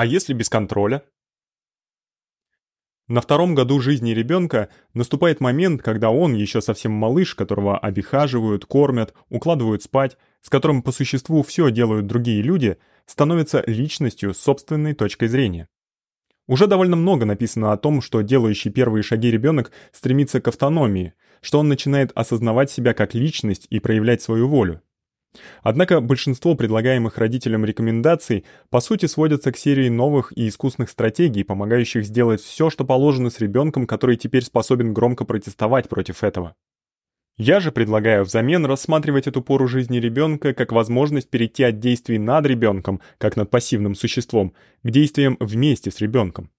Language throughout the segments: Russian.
А если без контроля? На втором году жизни ребёнка наступает момент, когда он ещё совсем малыш, которого обихаживают, кормят, укладывают спать, с которым по существу всё делают другие люди, становится личностью с собственной точкой зрения. Уже довольно много написано о том, что делающий первые шаги ребёнок стремится к автономии, что он начинает осознавать себя как личность и проявлять свою волю. Однако большинство предлагаемых родителям рекомендаций по сути сводятся к серии новых и искусных стратегий, помогающих сделать всё, что положено с ребёнком, который теперь способен громко протестовать против этого. Я же предлагаю взамен рассматривать эту пору жизни ребёнка как возможность перейти от действий над ребёнком, как над пассивным существом, к действиям вместе с ребёнком.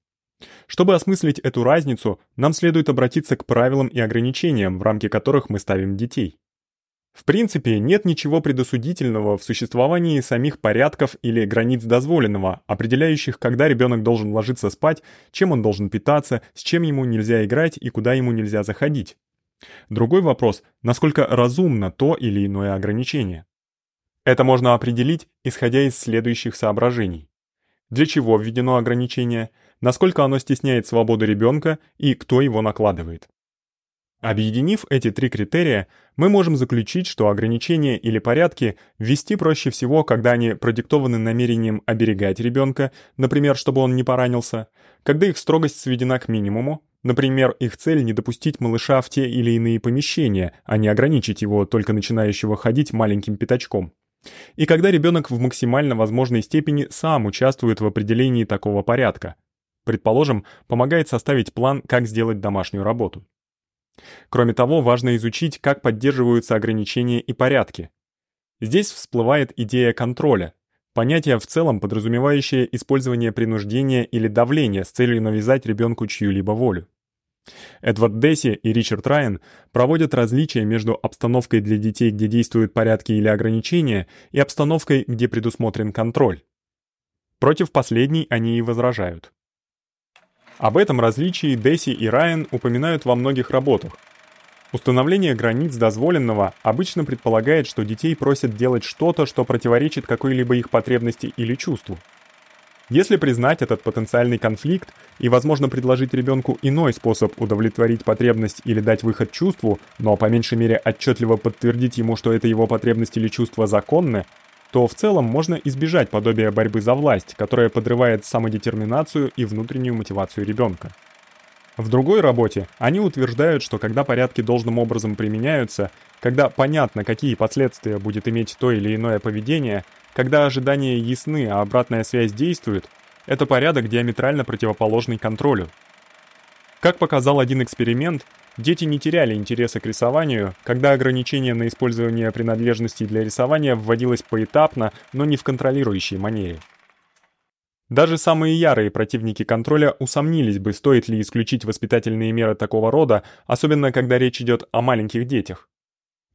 Чтобы осмыслить эту разницу, нам следует обратиться к правилам и ограничениям, в рамки которых мы ставим детей. В принципе, нет ничего предосудительного в существовании самих порядков или границ дозволенного, определяющих, когда ребёнок должен ложиться спать, чем он должен питаться, с чем ему нельзя играть и куда ему нельзя заходить. Другой вопрос, насколько разумно то или иное ограничение. Это можно определить, исходя из следующих соображений. Для чего введено ограничение, насколько оно стесняет свободу ребёнка и кто его накладывает. Объединив эти три критерия, мы можем заключить, что ограничения или порядки ввести проще всего, когда они продиктованы намерением оберегать ребёнка, например, чтобы он не поранился, когда их строгость сведена к минимуму, например, их цель не допустить малыша в те или иные помещения, а не ограничить его только начинающего ходить маленьким пятачком. И когда ребёнок в максимально возможной степени сам участвует в определении такого порядка. Предположим, помогает составить план, как сделать домашнюю работу. Кроме того, важно изучить, как поддерживаются ограничения и порядки. Здесь всплывает идея контроля, понятие в целом подразумевающее использование принуждения или давления с целью навязать ребёнку чью-либо волю. Эдвард Десси и Ричард Райан проводят различия между обстановкой для детей, где действуют порядки или ограничения, и обстановкой, где предусмотрен контроль. Против последней они и возражают. Об этом различии Десси и Райан упоминают во многих работах. Установление границ дозволенного обычно предполагает, что детей просят делать что-то, что противоречит какой-либо их потребности или чувству. Если признать этот потенциальный конфликт и, возможно, предложить ребёнку иной способ удовлетворить потребность или дать выход чувству, но по меньшей мере отчётливо подтвердить ему, что это его потребность или чувство законны, то в целом можно избежать подобия борьбы за власть, которая подрывает самодетерминацию и внутреннюю мотивацию ребёнка. В другой работе они утверждают, что когда порядки должным образом применяются, когда понятно, какие последствия будет иметь то или иное поведение, когда ожидания ясны, а обратная связь действует, это порядок диаметрально противоположный контролю. Как показал один эксперимент, Дети не теряли интереса к рисованию, когда ограничение на использование принадлежностей для рисования вводилось поэтапно, но не в контролирующей манере. Даже самые ярые противники контроля усомнились бы, стоит ли исключить воспитательные меры такого рода, особенно когда речь идёт о маленьких детях.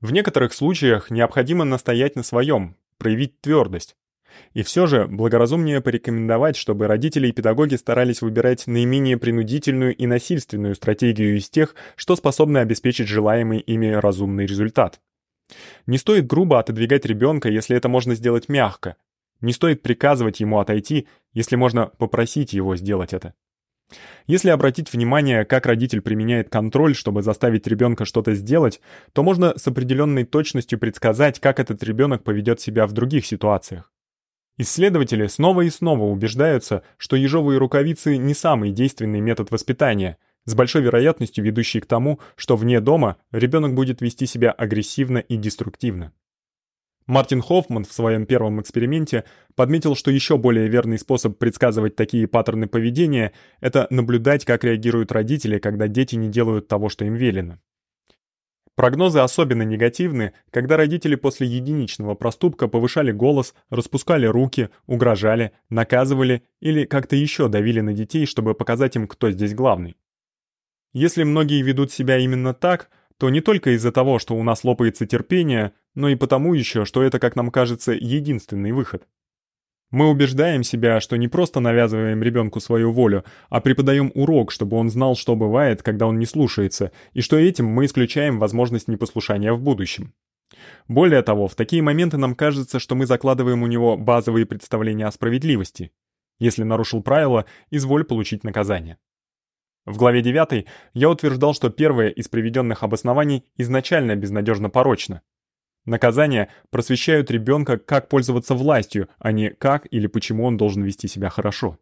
В некоторых случаях необходимо настоять на своём, проявить твёрдость. И всё же благоразумнее порекомендовать, чтобы родители и педагоги старались выбирать наименее принудительную и насильственную стратегию из тех, что способны обеспечить желаемый ими разумный результат. Не стоит грубо отодвигать ребёнка, если это можно сделать мягко. Не стоит приказывать ему отойти, если можно попросить его сделать это. Если обратить внимание, как родитель применяет контроль, чтобы заставить ребёнка что-то сделать, то можно с определённой точностью предсказать, как этот ребёнок поведёт себя в других ситуациях. Исследователи снова и снова убеждаются, что ежовые рукавицы не самый действенный метод воспитания, с большой вероятностью ведущий к тому, что вне дома ребёнок будет вести себя агрессивно и деструктивно. Мартин Хоффман в своём первом эксперименте подметил, что ещё более верный способ предсказывать такие паттерны поведения это наблюдать, как реагируют родители, когда дети не делают того, что им велено. Прогнозы особенно негативны, когда родители после единичного проступка повышали голос, распускали руки, угрожали, наказывали или как-то ещё давили на детей, чтобы показать им, кто здесь главный. Если многие ведут себя именно так, то не только из-за того, что у нас лопается терпение, но и потому ещё, что это, как нам кажется, единственный выход. Мы убеждаем себя, что не просто навязываем ребёнку свою волю, а преподаём урок, чтобы он знал, что бывает, когда он не слушается, и что этим мы исключаем возможность непослушания в будущем. Более того, в такие моменты нам кажется, что мы закладываем у него базовые представления о справедливости. Если нарушил правила, изволь получить наказание. В главе 9 я утверждал, что первое из приведенных обоснований изначально безнадежно порочно. Наказания просвещают ребенка, как пользоваться властью, а не как или почему он должен вести себя хорошо.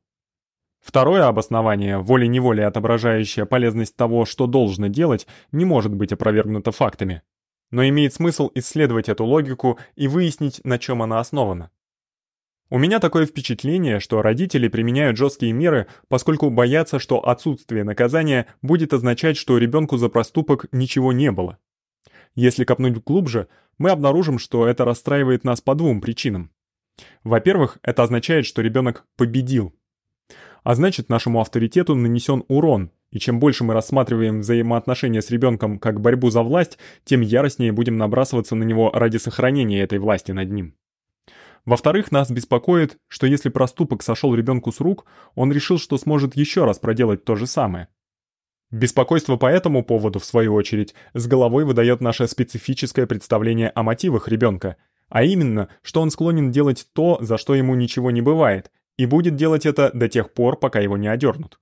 Второе обоснование, волей-неволей отображающее полезность того, что должно делать, не может быть опровергнуто фактами. Но имеет смысл исследовать эту логику и выяснить, на чем она основана. У меня такое впечатление, что родители применяют жесткие меры, поскольку боятся, что отсутствие наказания будет означать, что ребенку за проступок ничего не было. Если копнуть глубже, мы обнаружим, что это расстраивает нас по двум причинам. Во-первых, это означает, что ребенок победил. А значит, нашему авторитету нанесен урон, и чем больше мы рассматриваем взаимоотношения с ребенком как борьбу за власть, тем яростнее будем набрасываться на него ради сохранения этой власти над ним. Во-вторых, нас беспокоит, что если проступок сошел ребенку с рук, он решил, что сможет еще раз проделать то же самое. Беспокойство по этому поводу, в свою очередь, с головой выдает наше специфическое представление о мотивах ребенка, а именно, что он склонен делать то, за что ему ничего не бывает, и будет делать это до тех пор, пока его не одернут.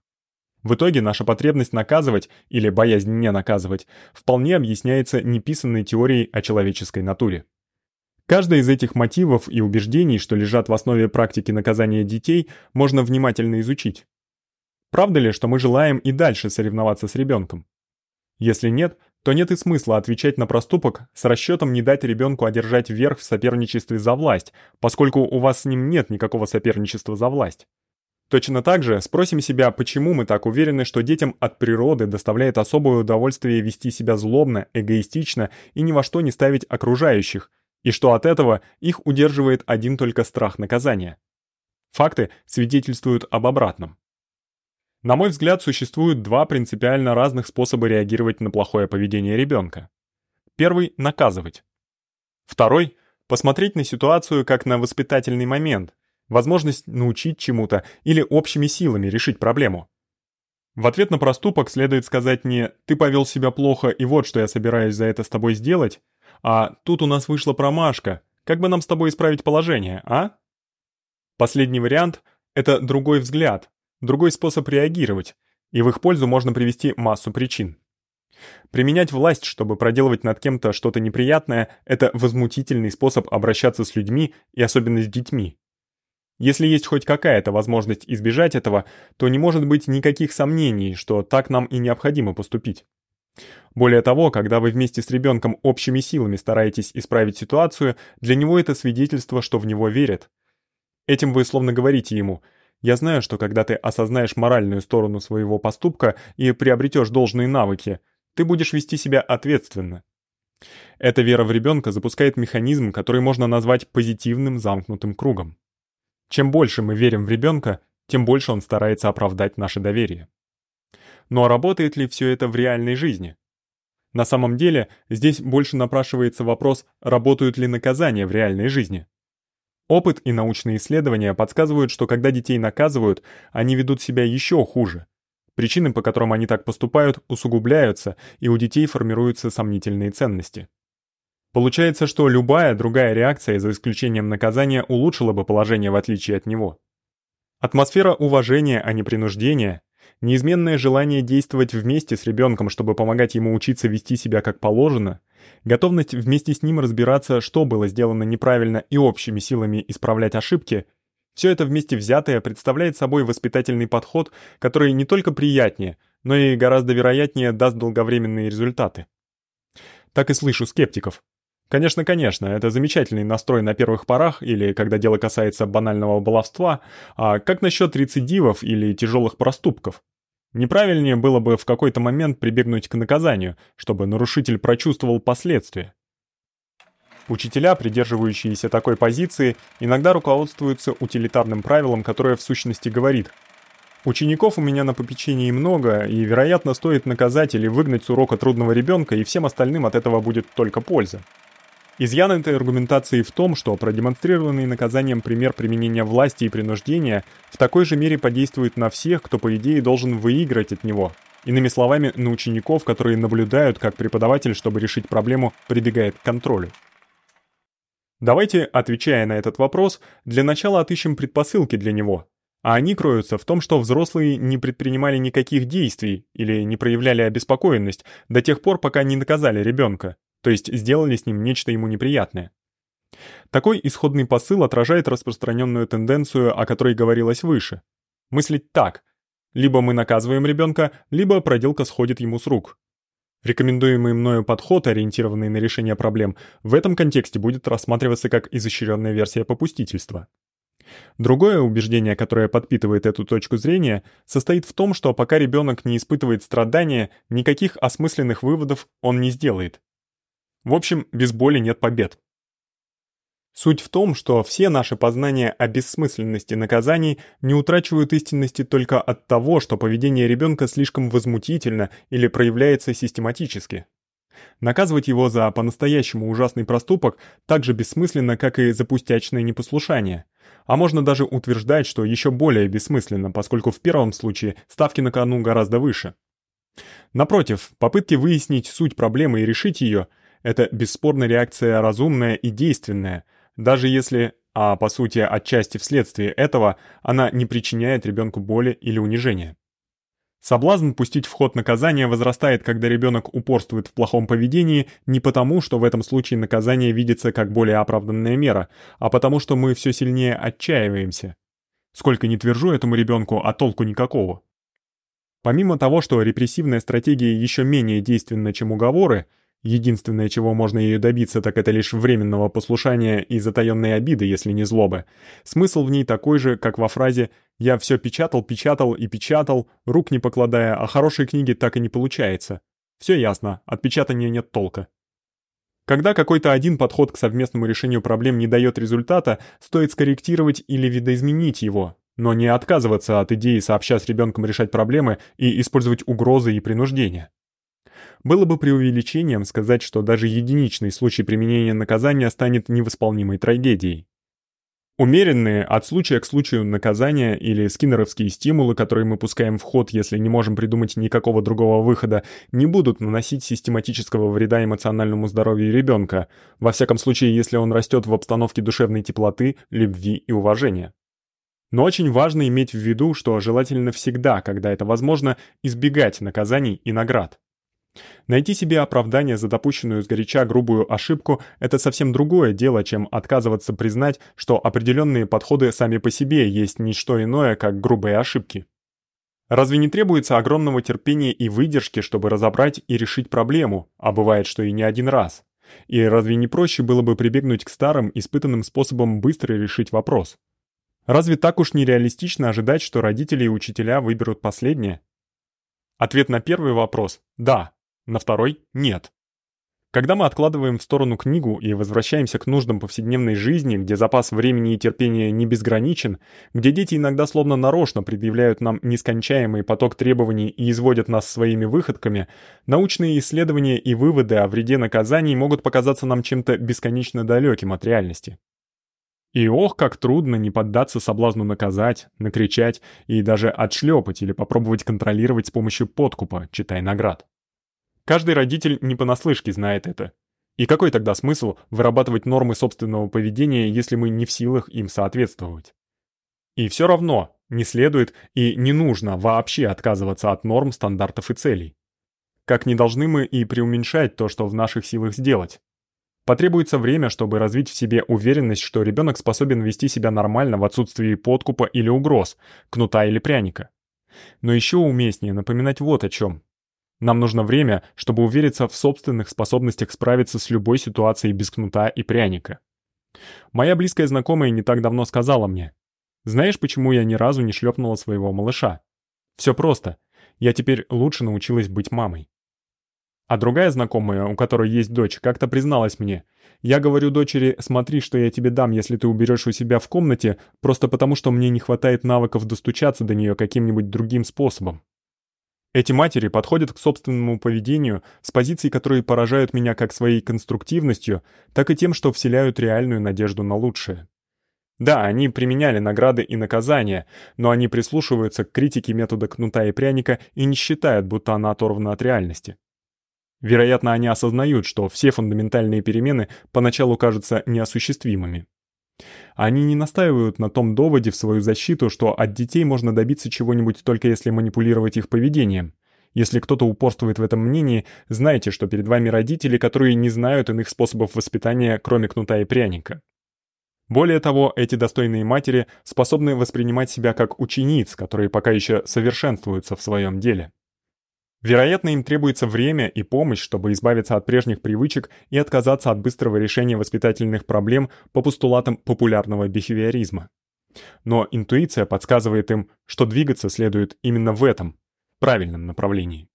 В итоге наша потребность наказывать или боязнь не наказывать вполне объясняется неписанной теорией о человеческой натуре. Каждый из этих мотивов и убеждений, что лежат в основе практики наказания детей, можно внимательно изучить. Правда ли, что мы желаем и дальше соревноваться с ребенком? Если нет, то нет и смысла отвечать на проступок с расчетом не дать ребенку одержать верх в соперничестве за власть, поскольку у вас с ним нет никакого соперничества за власть. Точно так же спросим себя, почему мы так уверены, что детям от природы доставляет особое удовольствие вести себя злобно, эгоистично и ни во что не ставить окружающих, и что от этого их удерживает один только страх наказания. Факты свидетельствуют об обратном. На мой взгляд, существуют два принципиально разных способа реагировать на плохое поведение ребенка. Первый наказывать. Второй посмотреть на ситуацию как на воспитательный момент, возможность научить чему-то или общими силами решить проблему. В ответ на проступок следует сказать не «ты повел себя плохо, и вот что я собираюсь за это с тобой сделать», а тут у нас вышла промашка. Как бы нам с тобой исправить положение, а? Последний вариант это другой взгляд, другой способ реагировать, и в их пользу можно привести массу причин. Применять власть, чтобы проделывать над кем-то что-то неприятное это возмутительный способ обращаться с людьми и особенно с детьми. Если есть хоть какая-то возможность избежать этого, то не может быть никаких сомнений, что так нам и необходимо поступить. Более того, когда вы вместе с ребенком общими силами стараетесь исправить ситуацию, для него это свидетельство, что в него верят. Этим вы словно говорите ему: "Я знаю, что когда ты осознаешь моральную сторону своего поступка и приобретешь должные навыки, ты будешь вести себя ответственно". Эта вера в ребенка запускает механизм, который можно назвать позитивным замкнутым кругом. Чем больше мы верим в ребенка, тем больше он старается оправдать наше доверие. Но работает ли все это в реальной жизни? На самом деле, здесь больше напрашивается вопрос, работают ли наказания в реальной жизни. Опыт и научные исследования подсказывают, что когда детей наказывают, они ведут себя еще хуже. Причины, по которым они так поступают, усугубляются, и у детей формируются сомнительные ценности. Получается, что любая другая реакция, за исключением наказания, улучшила бы положение в отличие от него. Атмосфера уважения, а не принуждения, неизменное желание действовать вместе с ребенком, чтобы помогать ему учиться вести себя как положено, готовность вместе с ним разбираться, что было сделано неправильно и общими силами исправлять ошибки, все это вместе взятое представляет собой воспитательный подход, который не только приятнее, но и гораздо вероятнее даст долговременные результаты. Так и слышу скептиков. Конечно, конечно, это замечательный настрой на первых порах или когда дело касается банального баловства, а как насчет рецидивов или тяжелых проступков? Неправильнее было бы в какой-то момент прибегнуть к наказанию, чтобы нарушитель прочувствовал последствия. Учителя, придерживающиеся такой позиции, иногда руководствуются утилитарным правилом, которое в сущности говорит: Учеников у меня на попечении много, и, вероятно, стоит наказать или выгнать с урока трудного ребенка, и всем остальным от этого будет только польза. Изъян этой аргументации в том, что продемонстрированный наказанием пример применения власти и принуждения в такой же мере подействует на всех, кто по идее должен выиграть от него. Иными словами, на учеников, которые наблюдают, как преподаватель, чтобы решить проблему, прибегает к контролю. Давайте, отвечая на этот вопрос, для начала отыщем предпосылки для него. А они кроются в том, что взрослые не предпринимали никаких действий или не проявляли обеспокоенность до тех пор, пока не наказали ребенка, то есть сделали с ним нечто ему неприятное. Такой исходный посыл отражает распространенную тенденцию, о которой говорилось выше. Мыслить так: либо мы наказываем ребенка, либо проделка сходит ему с рук. Рекомендуемый мною подход, ориентированный на решение проблем, в этом контексте будет рассматриваться как изощренная версия попустительства. Другое убеждение, которое подпитывает эту точку зрения, состоит в том, что пока ребенок не испытывает страдания, никаких осмысленных выводов он не сделает. В общем, без боли нет побед. Суть в том, что все наши познания о бессмысленности наказаний не утрачивают истинности только от того, что поведение ребенка слишком возмутительно или проявляется систематически. Наказывать его за по-настоящему ужасный проступок так же бессмысленно, как и за пустячное непослушание. А можно даже утверждать, что еще более бессмысленно, поскольку в первом случае ставки на кону гораздо выше. Напротив, попытки выяснить суть проблемы и решить ее – это бесспорно реакция разумная и действенная, даже если, а по сути отчасти вследствие этого, она не причиняет ребенку боли или унижения. Соблазн пустить в ход наказание возрастает, когда ребенок упорствует в плохом поведении не потому, что в этом случае наказание видится как более оправданная мера, а потому что мы все сильнее отчаиваемся. Сколько ни твержу этому ребенку, а толку никакого. Помимо того, что репрессивная стратегия еще менее действенна, чем уговоры, Единственное, чего можно ею добиться, так это лишь временного послушания и затаённой обиды, если не злобы. Смысл в ней такой же, как во фразе «я всё печатал, печатал и печатал, рук не покладая, а хорошей книги так и не получается». Всё ясно, от печатания нет толка. Когда какой-то один подход к совместному решению проблем не даёт результата, стоит скорректировать или видоизменить его, но не отказываться от идеи сообща с ребёнком решать проблемы и использовать угрозы и принуждение. Было бы преувеличением сказать, что даже единичный случай применения наказания станет невосполнимой трагедией. Умеренные от случая к случаю наказания или скиннеровские стимулы, которые мы пускаем в ход, если не можем придумать никакого другого выхода, не будут наносить систематического вреда эмоциональному здоровью ребенка, во всяком случае, если он растет в обстановке душевной теплоты, любви и уважения. Но очень важно иметь в виду, что желательно всегда, когда это возможно, избегать наказаний и наград. Найти себе оправдание за допущенную сгоряча грубую ошибку это совсем другое дело, чем отказываться признать, что определенные подходы сами по себе есть не что иное, как грубые ошибки. Разве не требуется огромного терпения и выдержки, чтобы разобрать и решить проблему, а бывает, что и не один раз? И разве не проще было бы прибегнуть к старым, испытанным способам быстро решить вопрос? Разве так уж нереалистично ожидать, что родители и учителя выберут последнее? Ответ на первый вопрос да, на второй — нет. Когда мы откладываем в сторону книгу и возвращаемся к нуждам повседневной жизни, где запас времени и терпения не безграничен, где дети иногда словно нарочно предъявляют нам нескончаемый поток требований и изводят нас своими выходками, научные исследования и выводы о вреде наказаний могут показаться нам чем-то бесконечно далеким от реальности. И ох, как трудно не поддаться соблазну наказать, накричать и даже отшлепать или попробовать контролировать с помощью подкупа, читай наград. Каждый родитель не понаслышке знает это. И какой тогда смысл вырабатывать нормы собственного поведения, если мы не в силах им соответствовать? И все равно не следует и не нужно вообще отказываться от норм, стандартов и целей. Как не должны мы и преуменьшать то, что в наших силах сделать. Потребуется время, чтобы развить в себе уверенность, что ребенок способен вести себя нормально в отсутствии подкупа или угроз, кнута или пряника. Но еще уместнее напоминать вот о чем. Нам нужно время, чтобы увериться в собственных способностях справиться с любой ситуацией без кнута и пряника. Моя близкая знакомая не так давно сказала мне: "Знаешь, почему я ни разу не шлепнула своего малыша? Все просто. Я теперь лучше научилась быть мамой". А другая знакомая, у которой есть дочь, как-то призналась мне: "Я говорю дочери: "Смотри, что я тебе дам, если ты уберешь у себя в комнате, просто потому что мне не хватает навыков достучаться до нее каким-нибудь другим способом". Эти матери подходят к собственному поведению с позиций, которые поражают меня как своей конструктивностью, так и тем, что вселяют реальную надежду на лучшее. Да, они применяли награды и наказания, но они прислушиваются к критике метода кнута и пряника и не считают, будто она оторвана от реальности. Вероятно, они осознают, что все фундаментальные перемены поначалу кажутся неосуществимыми. Они не настаивают на том доводе в свою защиту, что от детей можно добиться чего-нибудь только если манипулировать их поведением. Если кто-то упорствует в этом мнении, знайте, что перед вами родители, которые не знают иных способов воспитания, кроме кнута и пряника. Более того, эти достойные матери способны воспринимать себя как учениц, которые пока еще совершенствуются в своем деле. Вероятно, им требуется время и помощь, чтобы избавиться от прежних привычек и отказаться от быстрого решения воспитательных проблем по постулатам популярного бихевиоризма. Но интуиция подсказывает им, что двигаться следует именно в этом правильном направлении.